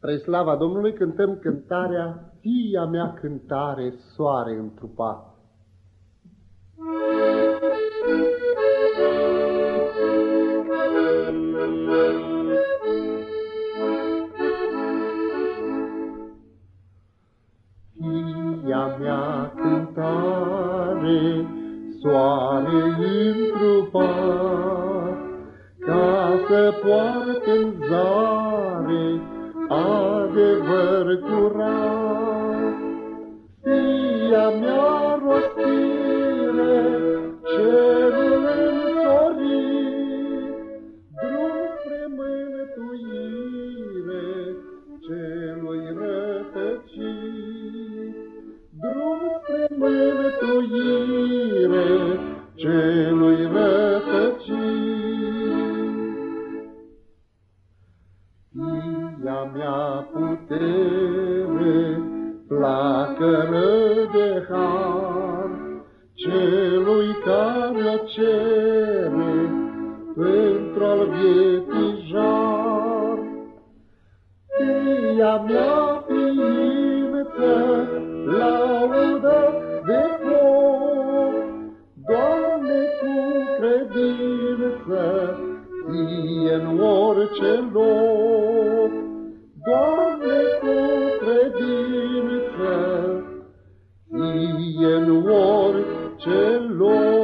Spre slava Domnului cântăm cântarea Fia mea cântare, soare întrupat. Fia mea cântare, soare întrupat, ca să poarte în zare adevăr curat. Fia mea rostire, cerul însorit, drum spre mântuire, celui rătăcit. Drum spre mântuire, Fia mea putere, placără de har, celui care o cere pentru al vieții jar. Fia mea ființă, laudă de foc, Doamne, cu credință, fie în orice loc, celor.